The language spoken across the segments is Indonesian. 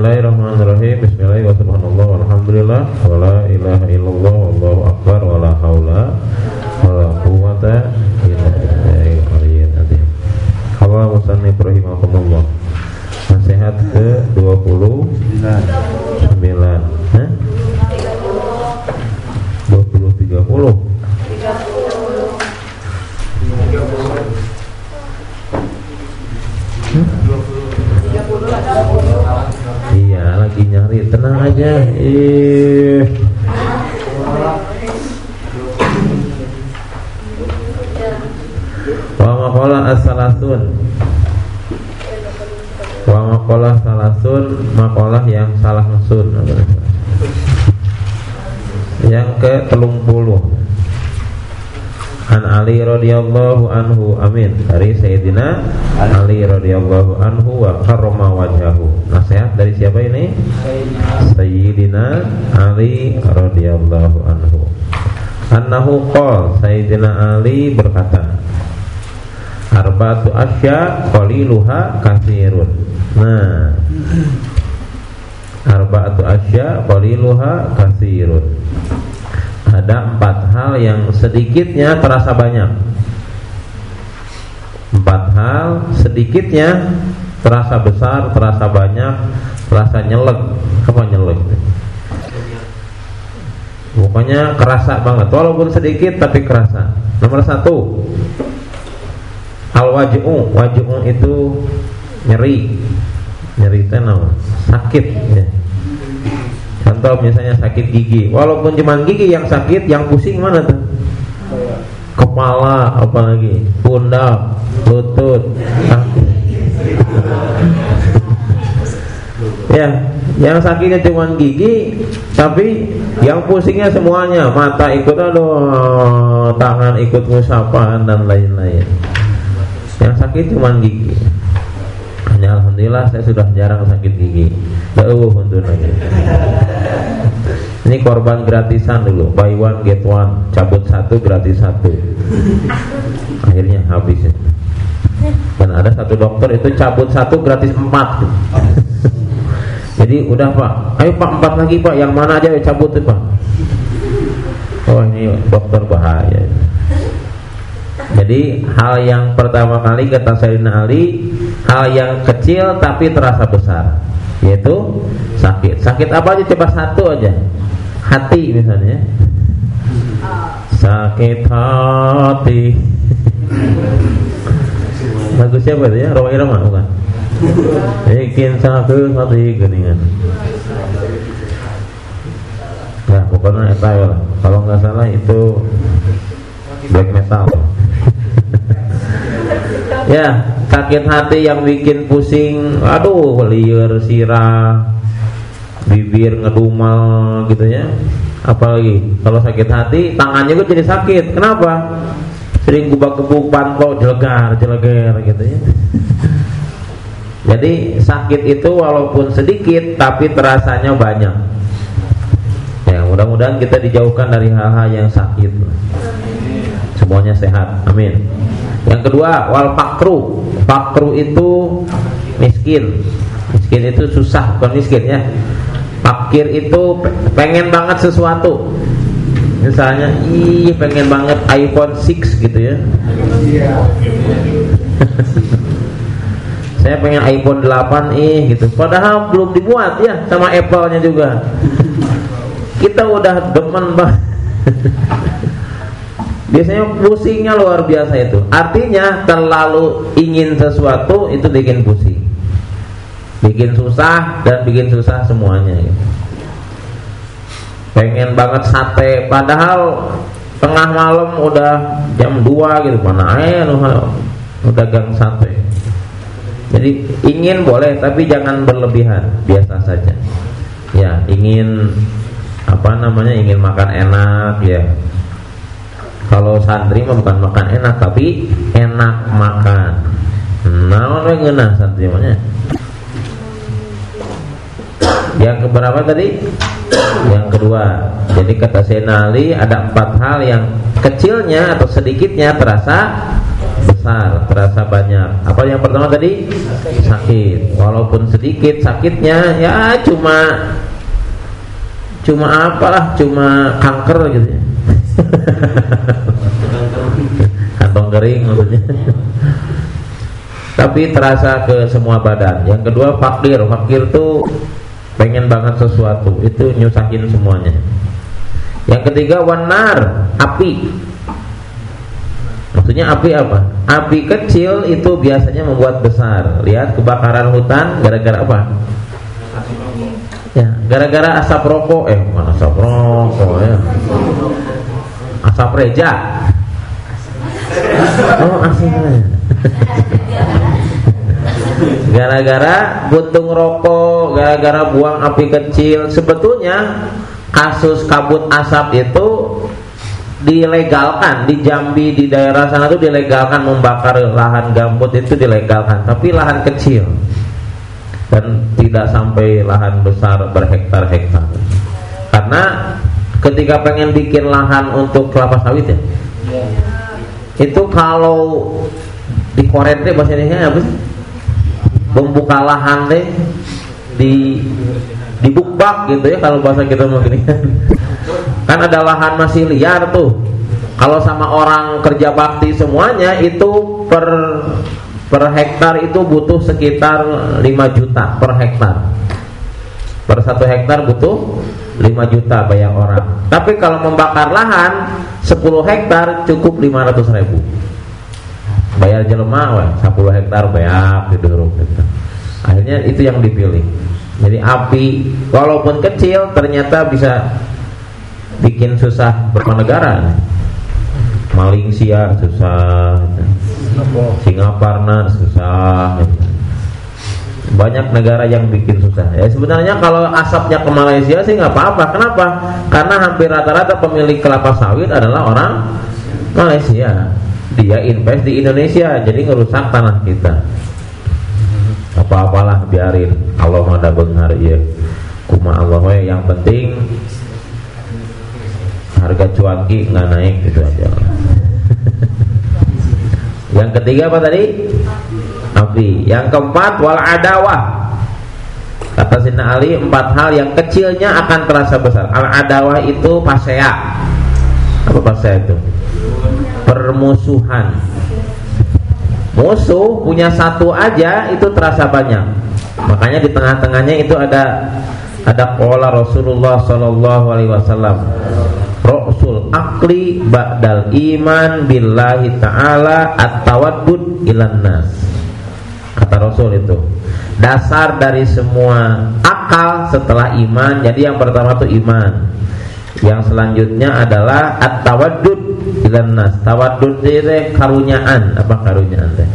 Bismillahirrahmanirrahim. Bismillahirrahmanirrahim. Alhamdulillah Wa la ilaha illallah Wallahu akbar Wa la hawla Wa la quwata Nasihat ke 29 Hah? 20 30 Iya lagi nyari. Tenang aja. Ih. Wa maqala as-salasun. Wa maqala salasun Maqalah yang salah sun Yang ke telung puluh. An Ali radhiyallahu anhu amin. Dari Sayyidina Ali radhiyallahu anhu wa karrama wajhahu. Nasihat dari siapa ini? Sayyidina Ali radhiyallahu anhu. Annahu qol Sayyidina Ali berkata Arba'atu asya qaliluha katsirun. Nah, Arba'atu asya qaliluha katsirun ada empat hal yang sedikitnya terasa banyak Empat hal sedikitnya terasa besar, terasa banyak, terasa nyelek Apa nyelek? Pokoknya kerasa banget Walaupun sedikit tapi kerasa Nomor satu Al-waj'u Waj'u itu nyeri Nyeri itu sakit ya. Contoh misalnya sakit gigi Walaupun cuma gigi yang sakit Yang pusing mana tuh? Kepala apalagi Pundak Lutut kaki. Ya Yang sakitnya cuma gigi Tapi Yang pusingnya semuanya Mata ikut aduh Tangan ikut musapan Dan lain-lain Yang sakit cuma gigi hanya alhamdulillah saya sudah jarang sakit gigi. Lagi. Ini korban gratisan dulu, buy one get one, cabut satu gratis satu. Akhirnya habis. Dan ada satu dokter itu cabut satu gratis empat. Jadi udah pak, ayo pak empat lagi pak, yang mana aja ya cabut tuh pak. Oh ini dokter bahaya. Jadi hal yang pertama kali kata Sayyidina Ali Hal yang kecil tapi terasa besar Yaitu sakit. Sakit apa aja? Coba satu aja. Hati misalnya. Sakit hati Lagu siapa itu ya? Roma Irama bukan? Bikin sakit hati geningan Nah pokoknya itu lah Kalau nggak salah itu Black metal Ya, sakit hati yang bikin pusing, aduh, liur, sirah, bibir ngedumal gitu ya. Apalagi kalau sakit hati, tangannya gue jadi sakit. Kenapa? Sering gubak-gebuk panto, jelegar, jeleger gitu ya. Jadi sakit itu walaupun sedikit tapi terasanya banyak. Ya, mudah-mudahan kita dijauhkan dari hal-hal yang sakit. Semuanya sehat. Amin. Yang kedua, wal fakru. Fakru itu miskin. Miskin itu susah, bukan miskin ya. Fakir itu pengen banget sesuatu. Misalnya, ih pengen banget iPhone 6 gitu ya. saya pengen iPhone 8 ih gitu. Padahal belum dibuat ya sama Apple-nya juga. Kita udah demen banget. Biasanya pusingnya luar biasa itu. Artinya terlalu ingin sesuatu itu bikin pusing. Bikin susah dan bikin susah semuanya gitu. Pengen banget sate padahal tengah malam udah jam 2 gitu mana aja udah gang sate jadi ingin boleh tapi jangan berlebihan, biasa saja. Ya, ingin apa namanya? ingin makan enak ya. Kalau santri mah bukan makan enak tapi enak makan. Nah, apa ngena santri namanya? Yang keberapa tadi? Yang kedua. Jadi kata Senali ada empat hal yang kecilnya atau sedikitnya terasa besar, terasa banyak. Apa yang pertama tadi? Sakit. Walaupun sedikit sakitnya ya cuma cuma apalah, cuma kanker gitu ya. Kantong kering maksudnya. Tapi terasa ke semua badan. Yang kedua fakir. Fakir tuh pengen banget sesuatu, itu nyusahin semuanya. Yang ketiga wanar, api Maksudnya api apa? Api kecil itu biasanya membuat besar. Lihat kebakaran hutan gara-gara apa? Ya, gara-gara asap rokok. Eh, mana asap rokok ya? Asap reja. Oh, asap Gara-gara buntung rokok, gara-gara buang api kecil. Sebetulnya kasus kabut asap itu dilegalkan di Jambi di daerah sana tuh dilegalkan membakar lahan gambut itu dilegalkan. Tapi lahan kecil. Dan tidak sampai lahan besar berhektar-hektar. Karena ketika pengen bikin lahan untuk kelapa sawit ya itu kalau di korente bahasa Indonesia apa sih membuka lahan deh di dibukbak gitu ya kalau bahasa kita mau kan ada lahan masih liar tuh. Kalau sama orang kerja bakti semuanya itu per per hektar itu butuh sekitar 5 juta per hektar. Per satu hektar butuh 5 juta bayar orang. Tapi kalau membakar lahan 10 hektar cukup 500 ribu bayar jelema 10 hektar bayar gitu akhirnya itu yang dipilih jadi api walaupun kecil ternyata bisa bikin susah negara. Malaysia susah, Singapura susah. Banyak negara yang bikin susah. Ya sebenarnya kalau asapnya ke Malaysia sih nggak apa-apa. Kenapa? Karena hampir rata-rata pemilik kelapa sawit adalah orang Malaysia. Dia invest di Indonesia, jadi ngerusak tanah kita. Apa-apalah biarin Allah ada benghar ya kuma Allah yang penting harga cuanki nggak naik gitu aja. Yang ketiga apa tadi? Api yang keempat wal adawah. Kata Sina Ali empat hal yang kecilnya akan terasa besar. Al adawah itu pasea apa pasea itu? Permusuhan. Musuh punya satu aja itu terasa banyak. Makanya di tengah-tengahnya itu ada ada pola Rasulullah Shallallahu Alaihi Wasallam. Rasul akli ba'dal iman billahi ta'ala at-tawaddud ilan nas. Kata Rasul itu. Dasar dari semua akal setelah iman Jadi yang pertama itu iman Yang selanjutnya adalah at-tawaddud ilan nas. Tawadud teh karunyaan. Apa karunyaan teh?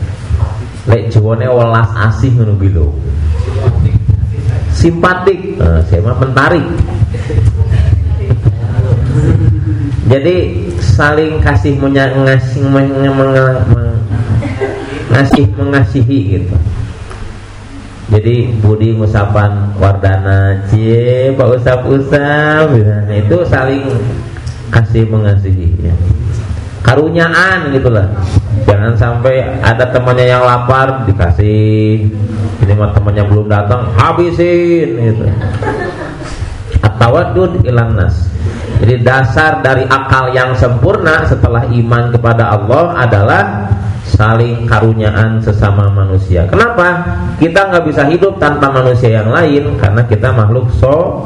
Lek jawane welas asih ngono bilo simpatik. Nah, saya mah menarik jadi saling kasih mengasih ngasih mengasihi gitu jadi Budi Musapan Wardana Cie Pak Usap Usap itu saling kasih mengasihi ya. karunyaan gitulah jangan sampai ada temannya yang lapar dikasih ini mah temannya belum datang habisin gitu. Atawadud ilan nas. Jadi dasar dari akal yang sempurna setelah iman kepada Allah adalah saling karunyaan sesama manusia. Kenapa? Kita nggak bisa hidup tanpa manusia yang lain karena kita makhluk so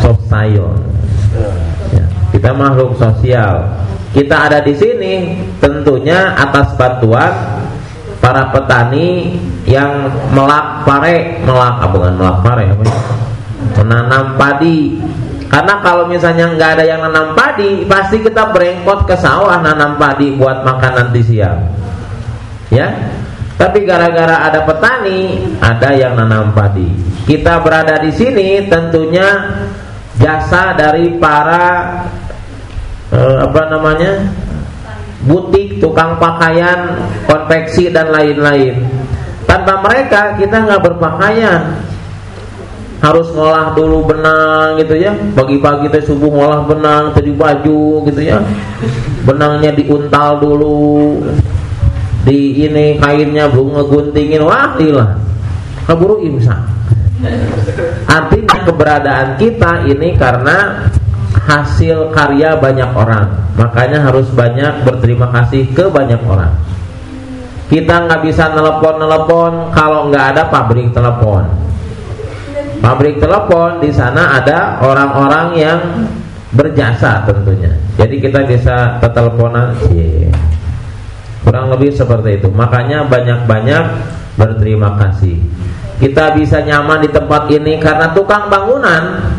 sosial. Ya, kita makhluk sosial. Kita ada di sini tentunya atas bantuan para petani yang melak pare, melak ah, bukan melak pare apa? Menanam padi karena kalau misalnya nggak ada yang nanam padi, pasti kita berengkot ke sawah nanam padi buat makan nanti siang. Ya, tapi gara-gara ada petani, ada yang nanam padi. Kita berada di sini tentunya jasa dari para eh, apa namanya butik, tukang pakaian, konveksi dan lain-lain. Tanpa mereka kita nggak berpakaian harus ngolah dulu benang gitu ya. Pagi-pagi teh subuh ngolah benang tadi baju gitu ya. Benangnya diuntal dulu. Di ini kainnya belum ngeguntingin. Wah ilah. Keburu imsak artinya keberadaan kita ini karena hasil karya banyak orang. Makanya harus banyak berterima kasih ke banyak orang. Kita nggak bisa telepon-telepon kalau nggak ada pabrik telepon pabrik telepon di sana ada orang-orang yang berjasa tentunya. Jadi kita bisa teteleponan, yeah. kurang lebih seperti itu. Makanya banyak-banyak berterima kasih. Kita bisa nyaman di tempat ini karena tukang bangunan.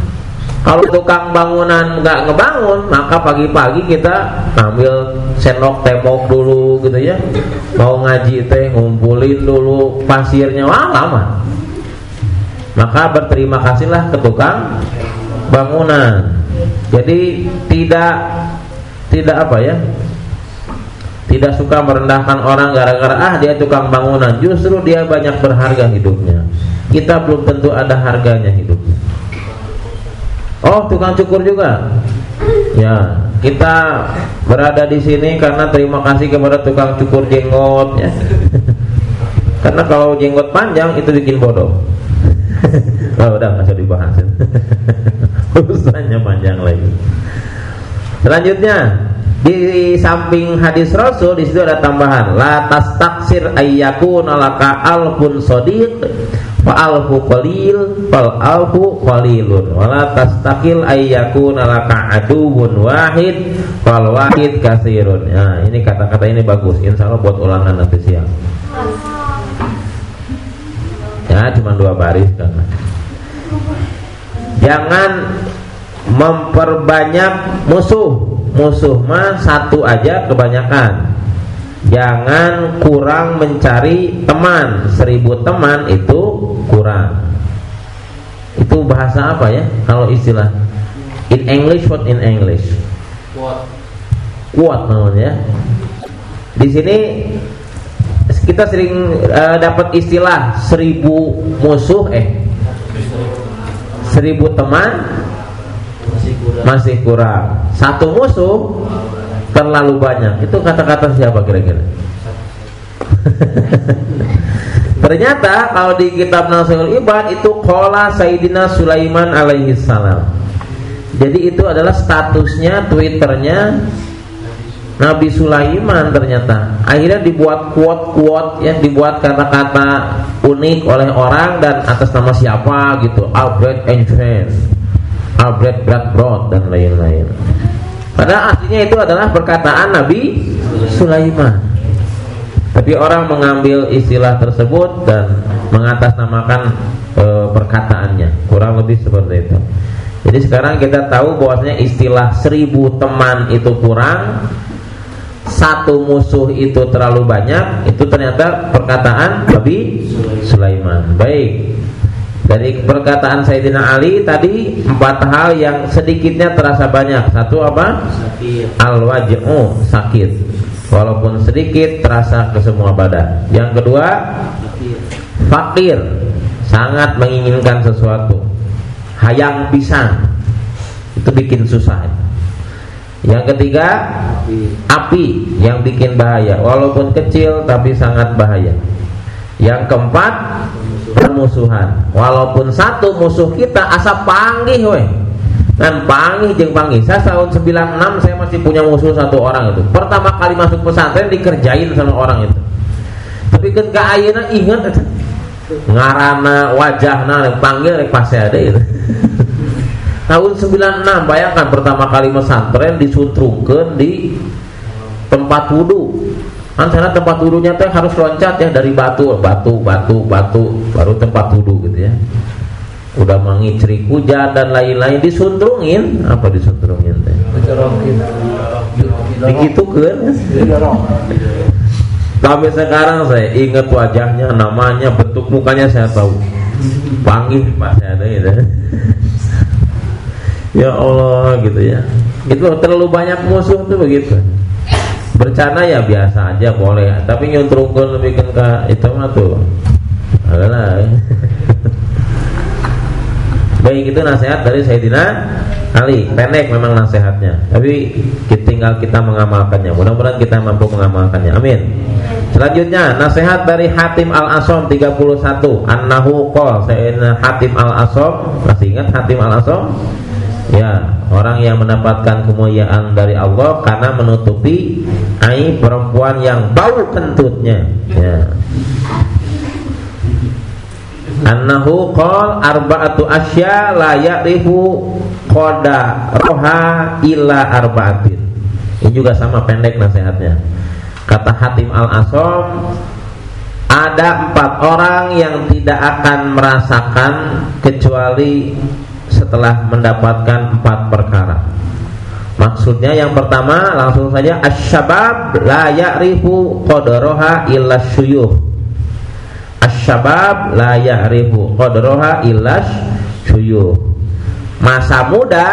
Kalau tukang bangunan nggak ngebangun, maka pagi-pagi kita ambil sendok tembok dulu gitu ya. Mau ngaji teh ngumpulin dulu pasirnya, wah lama maka berterima kasihlah ke tukang bangunan. Jadi tidak tidak apa ya? Tidak suka merendahkan orang gara-gara ah dia tukang bangunan, justru dia banyak berharga hidupnya. Kita belum tentu ada harganya hidupnya. Oh, tukang cukur juga. Ya, kita berada di sini karena terima kasih kepada tukang cukur jenggot ya. karena kalau jenggot panjang itu bikin bodoh oh, udah nggak usah dibahas. Urusannya panjang lagi. Selanjutnya di samping hadis Rasul di situ ada tambahan la tastaksir ayyaku nalaka alfun sodiq fa alfu qalil fal alfu qalilun. Wala tastakil ayyaku nalaka aduun wahid fal wahid kasirun nah ini kata-kata ini bagus. Insya Allah buat ulangan nanti siang ya cuma dua baris kan. Jangan memperbanyak musuh. Musuh mah satu aja kebanyakan. Jangan kurang mencari teman. Seribu teman itu kurang. Itu bahasa apa ya? Kalau istilah in English what in English? Kuat. Kuat namanya. Ya di sini kita sering uh, dapat istilah seribu musuh eh seribu teman masih kurang. masih kurang. Satu musuh terlalu banyak. Itu kata-kata siapa kira-kira? Ternyata kalau di kitab Nasihul Ibad itu kola Sayyidina Sulaiman alaihi salam. Jadi itu adalah statusnya twitternya Nabi Sulaiman ternyata akhirnya dibuat quote-quote ya dibuat kata-kata unik oleh orang dan atas nama siapa gitu. Albert Einstein Albert Bradford dan lain-lain. Padahal artinya itu adalah perkataan Nabi Sulaiman. Tapi orang mengambil istilah tersebut dan mengatasnamakan e, perkataannya. Kurang lebih seperti itu. Jadi sekarang kita tahu bahwasanya istilah seribu teman itu kurang satu musuh itu terlalu banyak itu ternyata perkataan Nabi Sulaiman. Baik. Dari perkataan Sayyidina Ali tadi empat hal yang sedikitnya terasa banyak. Satu apa? Al wajhu sakit. Walaupun sedikit terasa ke semua badan. Yang kedua fakir. Sangat menginginkan sesuatu. Hayang pisang. Itu bikin susah yang ketiga api. yang bikin bahaya. Walaupun kecil tapi sangat bahaya. Yang keempat permusuhan. Walaupun satu musuh kita asap panggih weh. dan panggih jeng panggih. Saya tahun 96 saya masih punya musuh satu orang itu. Pertama kali masuk pesantren dikerjain sama orang itu. Tapi kan ayana ingat ngarana wajahna panggil rek pasti ada itu tahun 96 bayangkan pertama kali pesantren disuntrungkan di tempat wudhu. Kan sana tempat wudhunya teh harus loncat ya dari batu batu batu batu baru tempat wudhu gitu ya. Udah mengicri hujan dan lain-lain disuntrungin. Apa disuntrungin teh? Begitu kan tapi sekarang saya ingat wajahnya namanya bentuk mukanya saya tahu. Panggil pasti ada itu ya Allah gitu ya. Itu terlalu banyak musuh tuh begitu. Bercanda ya biasa aja boleh. Tapi nyuntrungkan lebih ke itu mah tuh. Adalah Baik itu nasihat dari Sayyidina Ali. Pendek memang nasihatnya. Tapi tinggal kita mengamalkannya. Mudah-mudahan kita mampu mengamalkannya. Amin. Selanjutnya nasihat dari Hatim Al-Asom 31 Annahu qol. Sayyidina Hatim Al-Asom. Masih ingat Hatim Al-Asom? Ya, orang yang mendapatkan kemuliaan dari Allah karena menutupi aib perempuan yang bau kentutnya. Ya. Annahu qol arba'atu asya la ya'rifu qada roha illa arba'atin. Ini juga sama pendek nasihatnya. Kata Hatim al-Asom ada empat orang yang tidak akan merasakan kecuali setelah mendapatkan empat perkara Maksudnya yang pertama langsung saja asyabab la ya'rifu qadaraha illa syuyuh Asyabab la ya'rifu qadraha illas syuyuh. Masa muda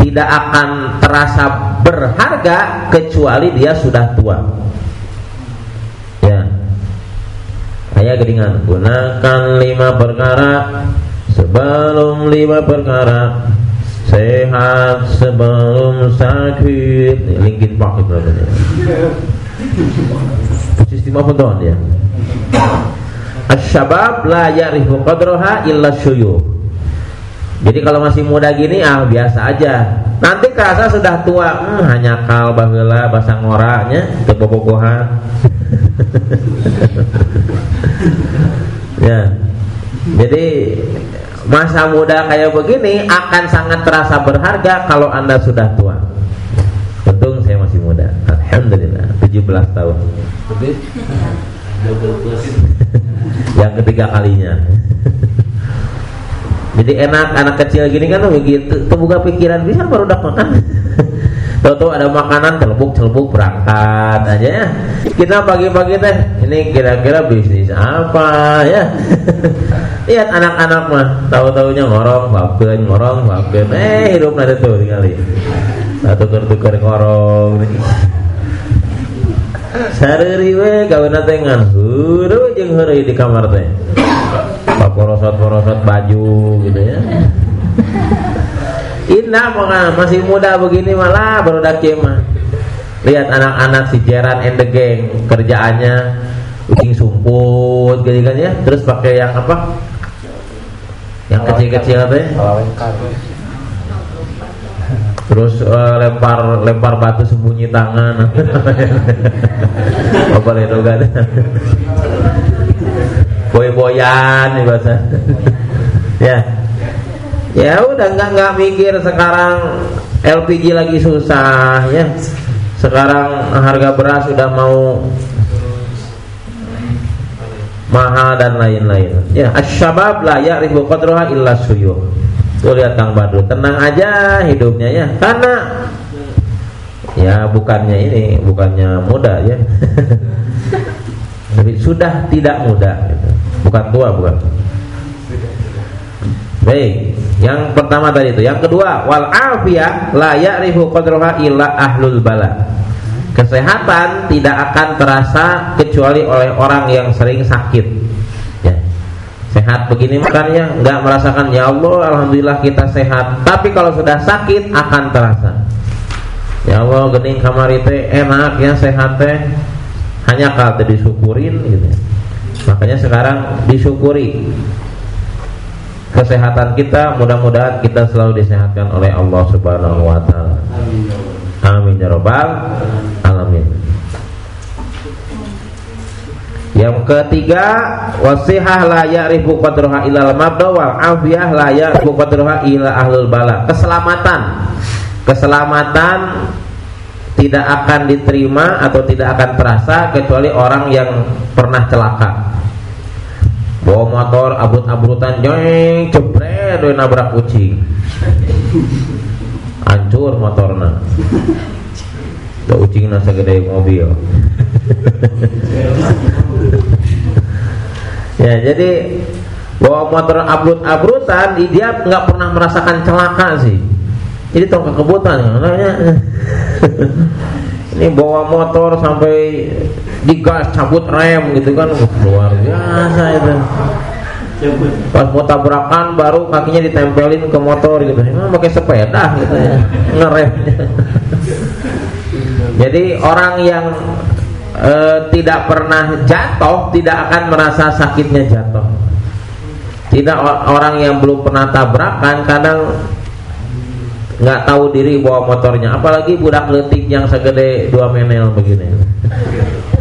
tidak akan terasa berharga kecuali dia sudah tua. Ya. Saya gedingan gunakan lima perkara sebelum lima perkara sehat sebelum sakit. Linkin Park itu Sistem apa tuh ya? Asyabab la ya'rifu qadraha illa syuyuh. Jadi kalau masih muda gini ah biasa aja. Nanti kerasa sudah tua, hmm, hanya kal baheula basa ngoranya teu bobogohan. ya. Jadi masa muda kayak begini akan sangat terasa berharga kalau Anda sudah tua. Untung saya masih muda. Alhamdulillah 17 tahun yang ketiga kalinya jadi enak anak kecil gini kan begitu terbuka pikiran bisa baru udah makan Tahu-tahu ada makanan celebuk berangkat aja ya. Kita pagi-pagi teh ini kira-kira bisnis apa ya? Lihat anak-anak mah tahu-tahunya ngorong, bapen, ngorong, bapen. Eh hidup ada tuh kali. Satu tuker-tuker ngorong. Sareri we kawin teh ngan huru jeung heureuy di kamar teh. Paporosot-porosot baju gitu ya. Indah mah masih muda begini malah baru kieu mah. Lihat anak-anak si Jeran and the gang kerjaannya ucing sumput gitu kan ya. Terus pakai yang apa? Yang kecil-kecil teh terus uh, lempar lempar batu sembunyi tangan. Apa itu kan boy-boyan bahasa ya. Ya udah nggak nggak mikir. Sekarang LPG lagi susah ya. Sekarang harga beras sudah mau mahal dan lain-lain ya asyabab la ya'rifu qadruha illa suyuh Tuh lihat Kang Badru, tenang aja hidupnya ya. Karena ya bukannya ini, bukannya muda ya. Tapi sudah tidak muda gitu. Bukan tua, bukan. Baik, yang pertama tadi itu. Yang kedua, wal afiyah la ya'rifu qadraha illa ahlul bala. Kesehatan tidak akan terasa kecuali oleh orang yang sering sakit. Sehat begini makanya nggak merasakan ya Allah alhamdulillah kita sehat. Tapi kalau sudah sakit akan terasa. Ya Allah gening kamar itu enak ya sehat teh. Hanya kalau disyukurin gitu makanya sekarang disyukuri. Kesehatan kita mudah-mudahan kita selalu disehatkan oleh Allah Subhanahu wa taala. Amin ya rabbal Yang ketiga, wasihah la ya'rifu qadraha ilal mabda wal afiyah la ya'rifu qadraha ila ahlul bala. Keselamatan. Keselamatan tidak akan diterima atau tidak akan terasa kecuali orang yang pernah celaka. Bawa motor abut-abutan jeng jebret nabrak kucing. Hancur motornya. Tuh kucing nasa gede mobil. ya jadi bawa motor abrut-abrutan dia nggak pernah merasakan celaka sih. Jadi tong kekebutan namanya ini bawa motor sampai digas cabut rem gitu kan. Luar biasa itu. Pas mau tabrakan baru kakinya ditempelin ke motor gitu. Emang pakai sepeda gitu ya. Ngeremnya. Jadi orang yang e, tidak pernah jatuh tidak akan merasa sakitnya jatuh. Tidak orang yang belum pernah tabrakan kadang nggak tahu diri bawa motornya, apalagi budak letik yang segede dua menel begini.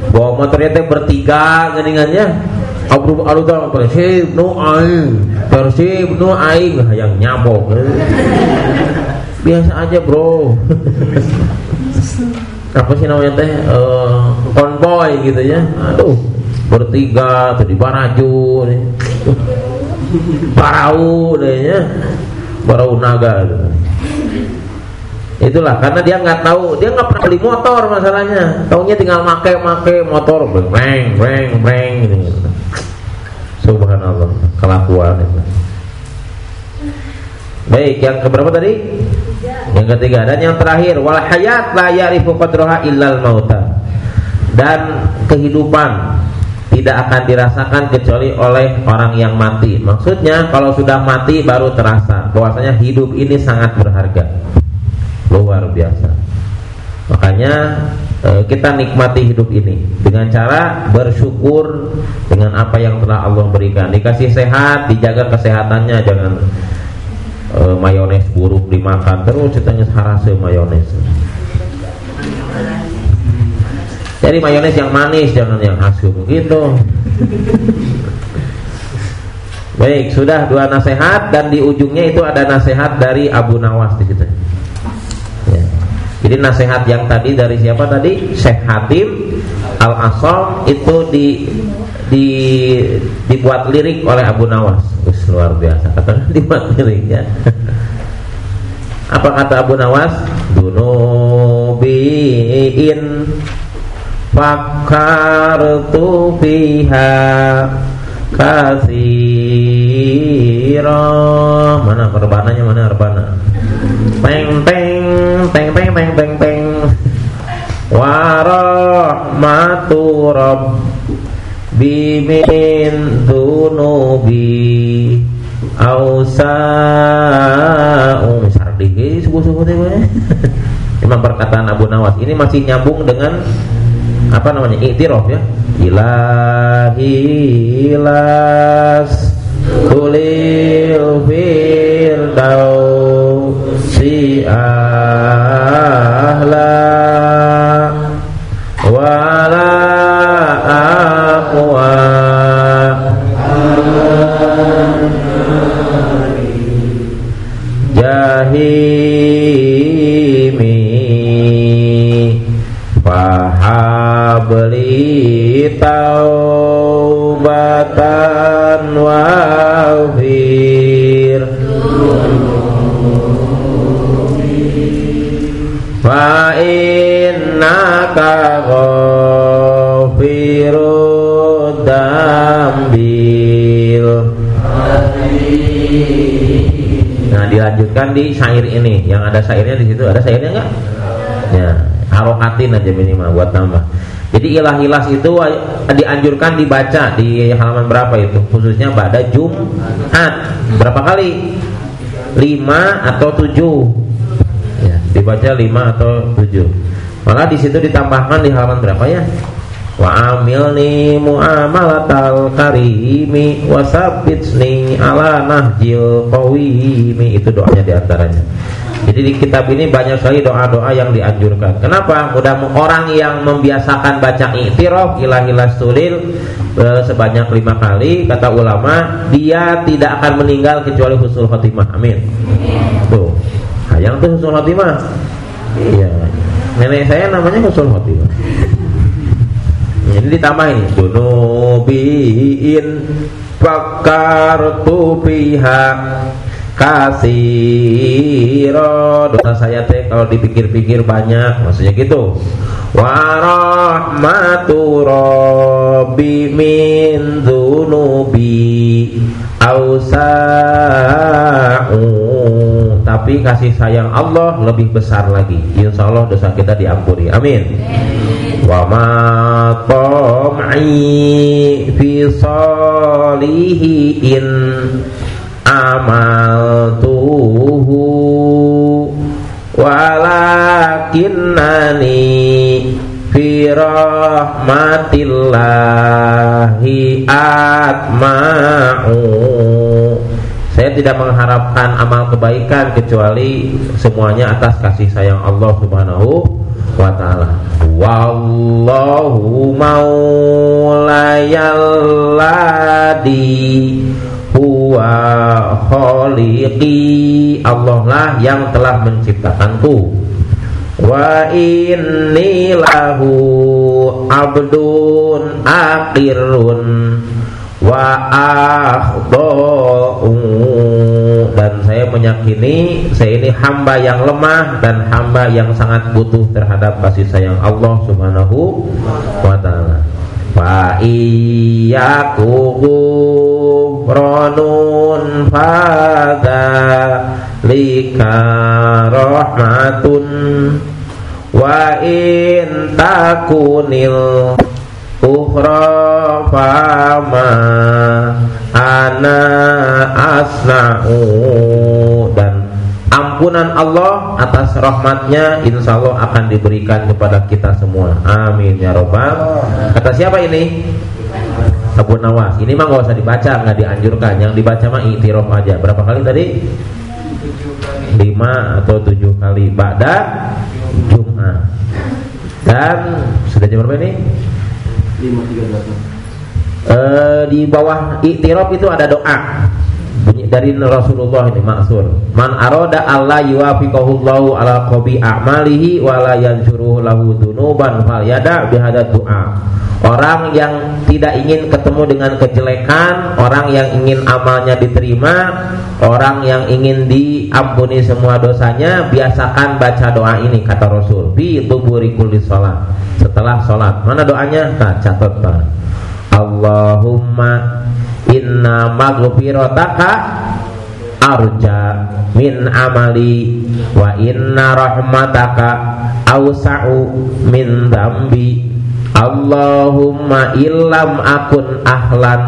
Bawa motornya teh bertiga geningannya. Alu dalam persib nu aing, persib nu aing yang nyabok. Biasa aja bro. apa sih namanya teh uh, konvoy gitu ya. Aduh. Bertiga tuh di Baraju nih. Parau deh ya. Parau naga gitu. itulah karena dia nggak tahu. Dia nggak pernah beli motor masalahnya. Taunya tinggal make make motor breng breng breng gitu, gitu. subhanallah kelakuan itu. Baik yang keberapa tadi? Yang ketiga dan yang terakhir wal hayat la ya'rifu qadraha illal mauta. Dan kehidupan tidak akan dirasakan kecuali oleh orang yang mati. Maksudnya kalau sudah mati baru terasa bahwasanya hidup ini sangat berharga. Luar biasa. Makanya eh, kita nikmati hidup ini dengan cara bersyukur dengan apa yang telah Allah berikan. Dikasih sehat, dijaga kesehatannya, jangan e, mayones buruk dimakan terus ceritanya harase mayones jadi mayones yang manis jangan yang asam gitu baik sudah dua nasihat dan di ujungnya itu ada nasihat dari Abu Nawas di situ ya. jadi nasihat yang tadi dari siapa tadi Syekh Hatim Al Asam itu di di dibuat lirik oleh Abu Nawas. Us, luar biasa kata dibuat lirik ya. Apa kata Abu Nawas? Dunubiin fakartu fiha kasiro mana perbananya mana rebana peng peng peng peng peng peng peng. Warahmatu rabb bimin dunubi. Ausa'u sardi subuh-subuh teh Memang perkataan Abu Nawas. Ini masih nyambung dengan apa namanya? Iktiraf ya. Ilahi ilas kulil si ahla wala jahimi fahabli taubatan wafir fa innaka ghafirud dambil. Nah dilanjutkan di syair ini. Yang ada syairnya di situ. Ada syairnya enggak? Ya Harokatin aja minimal buat tambah Jadi ilah-ilas itu dianjurkan dibaca Di halaman berapa itu? Khususnya pada Jumat Berapa kali? Lima atau tujuh ya, Dibaca lima atau tujuh Maka di situ ditambahkan di halaman berapa ya? wa amilni muamalatal karimi wasabbitni ala nahjil qawimi itu doanya di antaranya jadi di kitab ini banyak sekali doa-doa yang dianjurkan. Kenapa? Mudah orang yang membiasakan baca iktiraf ilah-ilah sulil e, sebanyak lima kali, kata ulama, dia tidak akan meninggal kecuali husnul khotimah. Amin. Tuh, yang tuh husnul khotimah. Iya. Nenek saya namanya husnul khotimah. Jadi ditambahin dunubiin fakartu pihak kasiro dosa saya teh kalau dipikir-pikir banyak maksudnya gitu. Rabbi min dunubi ausa'u tapi kasih sayang Allah lebih besar lagi. Insya Allah dosa kita diampuni. Amin. Wa ma fi amaltuhu walakinnani fi rahmatillahi atma'u. Saya tidak mengharapkan amal kebaikan kecuali semuanya atas kasih sayang Allah Subhanahu wa taala. Wallahu maulayalladi huwa khaliqi. Allah lah yang telah menciptakanku. Wa inni lahu abdun akhirun wa akhda'u. Dan saya meyakini saya ini hamba yang lemah dan hamba yang sangat butuh terhadap kasih sayang Allah Subhanahu wa taala fa ghufranun fada lika rahmatun wa in takunil ukhra fama ana asna'u dan ampunan Allah atas rahmatnya insya Allah akan diberikan kepada kita semua amin ya robbal kata siapa ini Abu Nawas. Ini mah nggak usah dibaca, nggak dianjurkan. Yang dibaca mah itiraf aja. Berapa kali tadi? Lima atau tujuh kali. Ba'da Jum'ah. Dan sudah jam berapa ini? Lima tiga e, Di bawah itiraf itu ada doa bunyi dari Rasulullah ini maksur man aroda Allah yuwafiqahullahu ala qabi a'malihi wa la lahu dunuban fal yada bihada doa Orang yang tidak ingin ketemu dengan kejelekan Orang yang ingin amalnya diterima Orang yang ingin diampuni semua dosanya Biasakan baca doa ini Kata Rasul. Bi tuburi kulli sholat. Setelah sholat. Mana doanya? Nah catat Pak Allahumma inna maghfirataka arja min amali wa inna rahmataka awsa'u min dambi Allahumma illam akun ahlan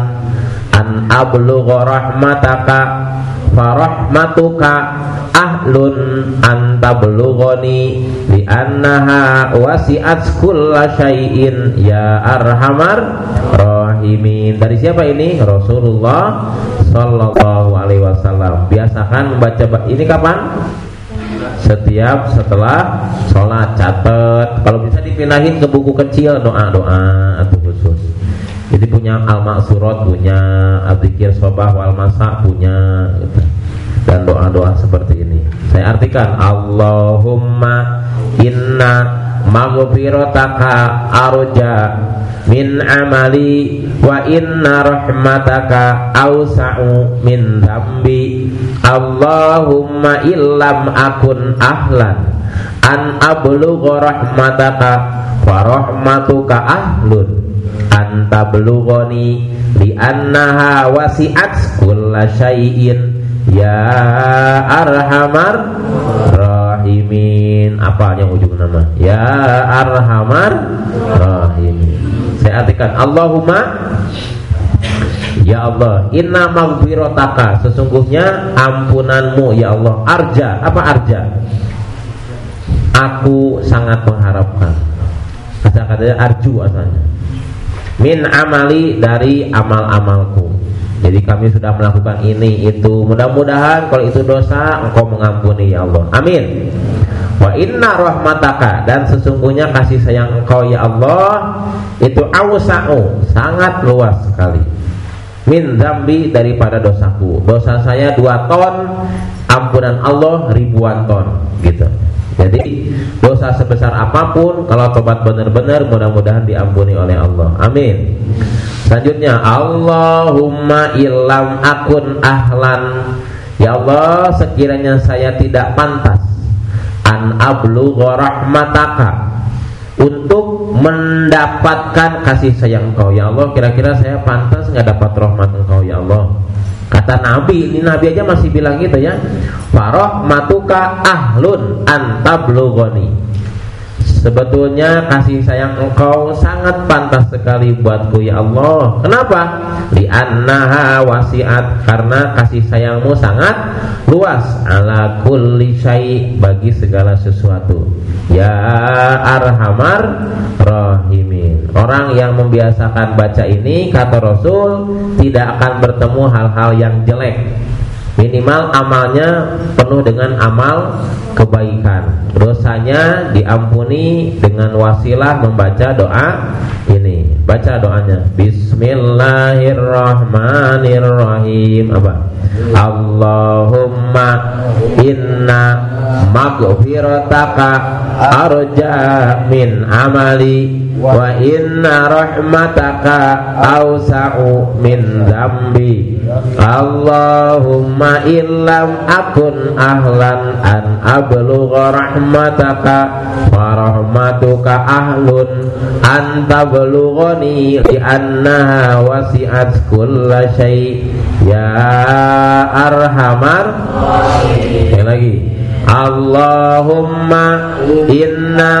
an ablugha rahmataka farahmatuka ahlun an tablughani bi annaha wasi'at kulla syai'in ya arhamar rahimin dari siapa ini? Rasulullah sallallahu alaihi wasallam. Biasakan membaca ini kapan? Setiap setelah sholat catat. Kalau bisa dipindahin ke buku kecil doa-doa atau khusus. Jadi punya al-maksurat punya adzikir sobah wal masa punya gitu. dan doa-doa seperti ini. Saya artikan Allahumma inna maghfirataka arja min amali wa inna rahmataka awsa'u min dhambi. Allahumma illam akun ahlan an ablugha rahmataka wa rahmatuka ahlun an tablughani li annaha wasi'at kulla syai'in. Ya arhamar rahimin apa yang ujung nama ya arhamar rahimin saya artikan Allahumma Ya Allah, inna maghfirataka sesungguhnya ampunanmu ya Allah. Arja, apa arja? Aku sangat mengharapkan. Kata-katanya arju asalnya. min amali dari amal-amalku jadi kami sudah melakukan ini itu. Mudah-mudahan kalau itu dosa engkau mengampuni ya Allah. Amin. Wa inna rahmataka dan sesungguhnya kasih sayang engkau ya Allah itu awsa'u sangat luas sekali. Min zambi daripada dosaku. Dosa saya dua ton ampunan Allah ribuan ton gitu jadi dosa sebesar apa pun kalau tobat benar-benar mudah-mudahan diampuni oleh Allah. Amin. Selanjutnya Allahumma ilam akun ahlan Ya Allah sekiranya saya tidak pantas An ablu rahmataka Untuk mendapatkan kasih sayang kau Ya Allah kira-kira saya pantas nggak dapat rahmat engkau Ya Allah Kata Nabi, ini Nabi aja masih bilang gitu ya. matuka ahlun antablugoni. Sebetulnya kasih sayang engkau sangat pantas sekali buatku ya Allah. Kenapa? Li'annaha wasiat karena kasih sayangmu sangat luas ala kulli syai bagi segala sesuatu. Ya arhamar rahimin. Orang yang membiasakan baca ini kata Rasul tidak akan bertemu hal-hal yang jelek. Minimal amalnya penuh dengan amal kebaikan. Dosanya diampuni dengan wasilah membaca doa ini Baca doanya Bismillahirrahmanirrahim Apa? Allahumma inna maghfirataka arja min amali wa inna rahmataka awsa'u min zambi Allahumma illam akun ahlan an ablugha rahmataka wa rahmatuka ahlun an tablughani li annaha wasi'at kulla syai. Ya arhamar. Sekali lagi Allahumma inna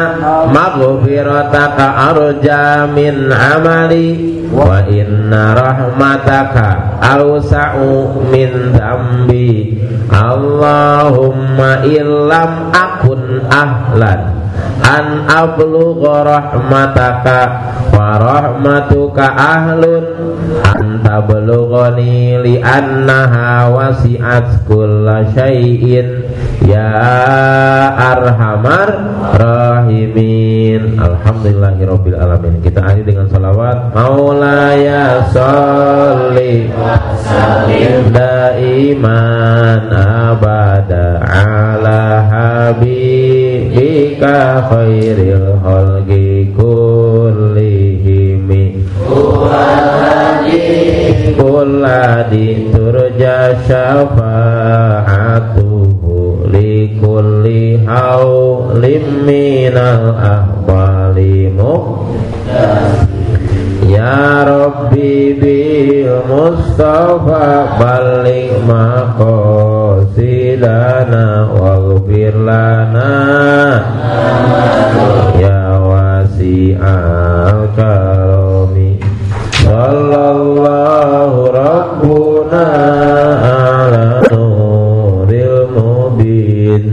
maghfirataka arja min amali wa inna rahmataka awsa'u min dambi Allahumma illam akun ahlan an ablugha rahmataka wa rahmatuka ahlun an tablughani li annaha wasi'at kulla ya arhamar rahimin. Alhamdulillahirabbil alamin. Kita akhiri dengan salawat. Maulaya sholli daiman abada ala habibika khairil khalqi kullihim Kuladi turja syafa'atuhu Likulli hawlim minal ahbalimu Ya Rabbi bil Mustafa balik maqasidana waghfir lana. Ya wasi'al karami. Sallallahu Rabbuna ala nuril mubin